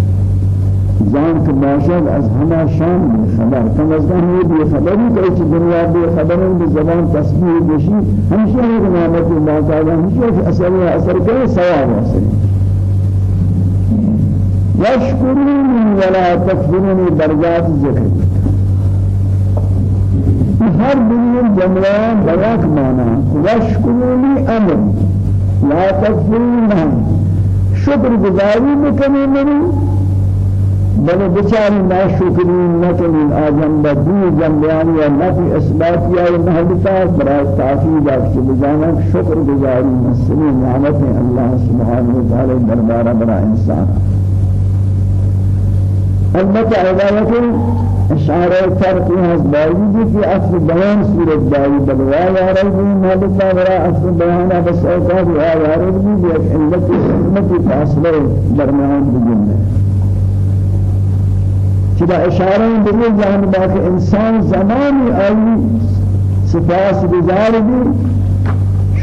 [SPEAKER 1] جان کے باشد از ہما شان بے خبر. کم از کم یہ بے خبری کہ اس دنیا بے خبر ہے زبان تسبیح بشی ہمیشہ ایک نعمت اللہ تعالی ہمیشہ کہ اثر و اثر کرے ثواب حاصل یشکرونی ولا تکفرونی درجات ذکر. ہر دنیا جملہ بیاک مانا. یشکرونی أمر. لا تکفرونی شکر گزاری بکنی منی بل بچاری ناشکری نکنین آجم بدی جنبیان یا نفی اثبات یا محلتا برای تحفیظ اکچه بجانا شکر گزاری. مسئلی نعمت اللہ سبحانه وتعالی دربارہ برا انسان. البته عبادت اشاره فرقی هست باوجود که اصل بیان صورت داری. بلوا یا رب محلتا برا اصل بیان بس اوقات رب بھی ایک علت حکمت فاصله درمیان بجنه چرا اشاره به جانب که انسان زمانی آئی سپاس گزار بھی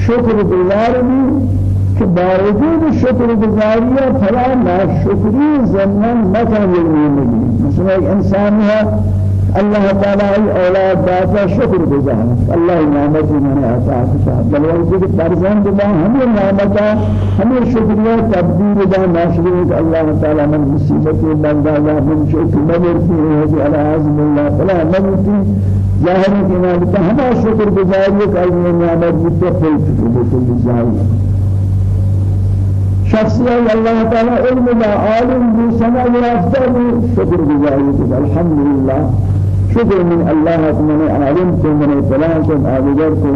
[SPEAKER 1] شکر گزار بھی کہ باوجود شکر گزاری فلا ناشکری زمن مکان ملی مثلا ایک انسان ہے الله تعالى أولاد داتا شكر گزار الله نعمت من عطا کشا بل وجود فرزند با همه نعمت همه شکریہ تبدیل با ناشکری الله تعالى من مصیبت بندا یا من شکر مبرتی ہے على عزم الله فلا مبرتی ظاهر کی نعمت همه شکر گزاری کہ الله نعمت متفق بكل ظاهر شخصی الله تعالى علم لا عالم سمع يفتر شكر گزاری الحمد لله شکر من الله من عالم کو من فلان کو آدگر کو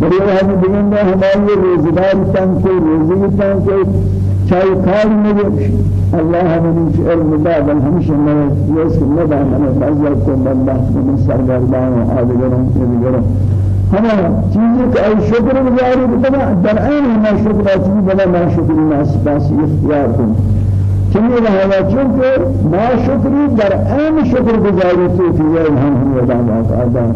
[SPEAKER 1] بڑے ہم دین میں ہماری روزگار تن کو روزی تن کو چاہے کار میں اللہ من علم بعد ہمیشہ میں یہ کہ نہ میں بعض کو بندہ من سرگردان آدگروں کے چیزیں کہ ای شکر گزاری بنا در عین ہما شکر چیز بنا ما شکر ناس پاس اختیار کو چنین لحاظا چونکہ ما شکری در عین شکر گزاری تو کہ یہ ہم ودان آدم.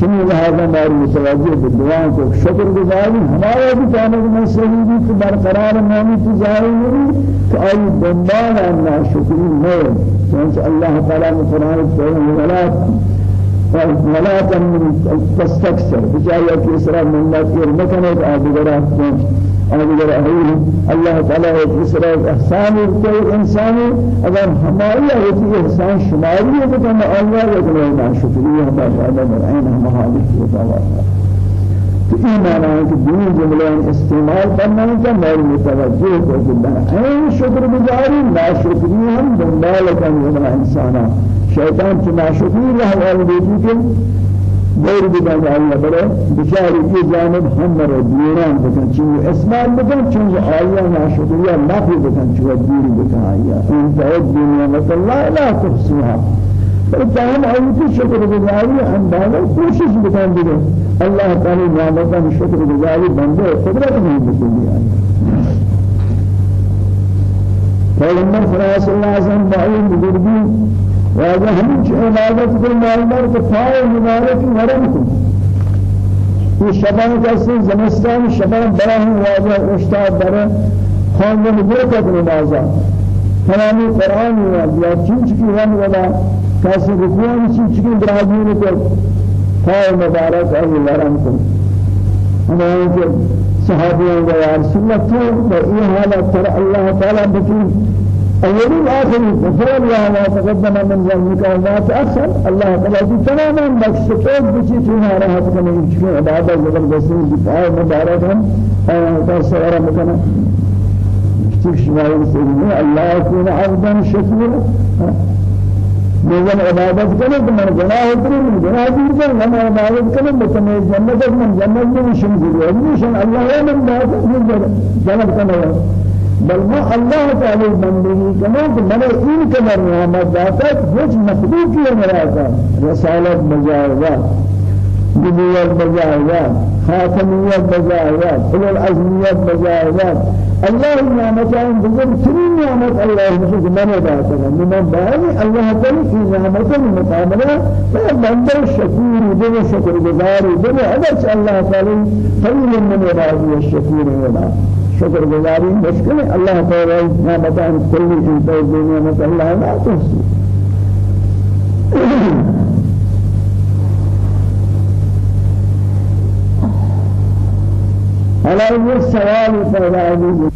[SPEAKER 1] چنین لحاظا ماری متوجہ بدعاء کو شکر گزاری ہمارا بھی کہنے میں صحیح بھی کہ برقرار مانی تو ظاہر نہیں کہ ای دنبال نا شکری نہیں چونکہ اللہ تعالی ولا تستكثر بجاية كسرى من لا تير مكانك آدگرات اگر أهل الله تعالى اسراء احسان کوئی انسان اگر ہماری ہوتی إحسان شماری ہے تو ہم اللہ کے نام شکریہ ہم تعالی مرعین ہم حالت کی تعالی تو این معنی ہے کہ دین جملے استعمال کرنا کا مول متوجہ ہو کہ بہن شکر گزاری نا شکریہ ہم دنبال کرنے انسان شیطان کی ناشکری رہا ہے کہ غير بدان الله بره بشاري في جانب هم مر ديران بكن شو اسماء بكن شو آية ناشدية ما في بكن شو دير بكن آية إن تعد نعمة الله لا تحصيها فإتهم أيتي شكر گزاري أندازة کوشش بكن بده الله تعالى نعمة شكر گزاري بنده قدرت نہیں بكل آية فلما صلى الله عليه وسلم بعيد بجربين واجه همچ عبادت کو مالدار کو پائے مبارک ورم کو یہ شبان کیسے زمستان شبان بڑا ہوں واجه استاد در خاندان برکت نمازا فلانی قرآن یا چیز کی ون ولا کسی رکوع چیز کی درازی نے کو پای مبارک اور لرم کو ہمارے کے صحابیوں کا یا رسول اللہ تو یہ حالت تر اللہ تعالی بکی أولي الآخر فقال الله ما تقدم من ذنبك وما تأخر الله تعالى تماما مكسكين بشي فيها راحت كما يشكين عبادة زبردستين دفاع مباركا تصور مكانا كتب شمال سيدنا الله يكون عبدا شكورا من عبادت کرے تو من گناہ کرے من گناہ کر من عبادت کرے من جنت من جنت میں شمس ہے مشن اللہ من بات جنت کرے بل ما الله تعالى بندگی کنا کہ میں این قدر نعمت داتا کچھ مخلوق کی رسالت بجائے نبوت بجائے خاتمیت بجائے اول العزمیت بجائے الله نعمتان بزرگ ترین نعمت الله مسجد من داتا من بعد الله تعالى في نعمت المقابلة فبندر شكور دل شكر گزار دل اگر الله تعالى. خير من عباده الشكور ولا شکر گزاری مشکل اللہ تعالی نعمتان کلی انتو نعمت اللہ لا تحصي على السوال فلا يجوز